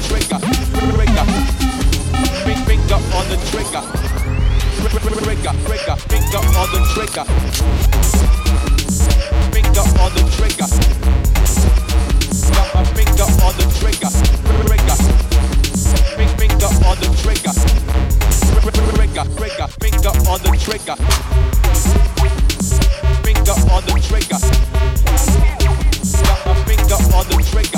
finger on the trigger. Trigger. Finger on the trigger finger on the trigger. Finger on the trigger. Finger on the trigger. Trigger. Finger on the trigger. Trigger, trigger, finger on the trigger. Finger on the trigger. Got my finger on the. Trigger.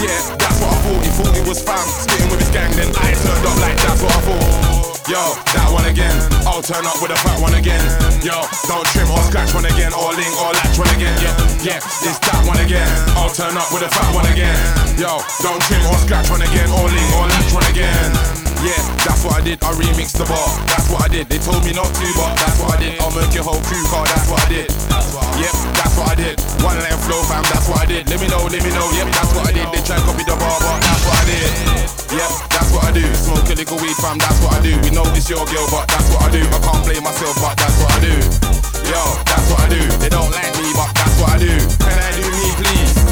Yeah, that's what I thought. He thought he was fam, spitting with his gang. Then I turned up like that's what I thought. Yo, that one again. I'll turn up with a fat one again. Yo, don't trim or scratch one again, or link or latch one again. Yeah, yeah, it's that one again. I'll turn up with a fat one again. Yo, don't trim or scratch one again, or link or latch one again. Yeah, that's what I did. I remixed the bar. That's what I did. They told me not to, but that's what I did. I'll make your whole crew car. That's what I did. Yep, that's what I did. One line flow, fam. That's what I did. Let me know, let me know. Yep, that's what I did. They try and copy the bar, but that's what I did. Yep, that's what I do. Smoke a little weed, fam. That's what I do. We know it's your girl, but that's what I do. I can't blame myself, but that's what I do. Yo, that's what I do. They don't like me, but that's what I do. Can I do me, please?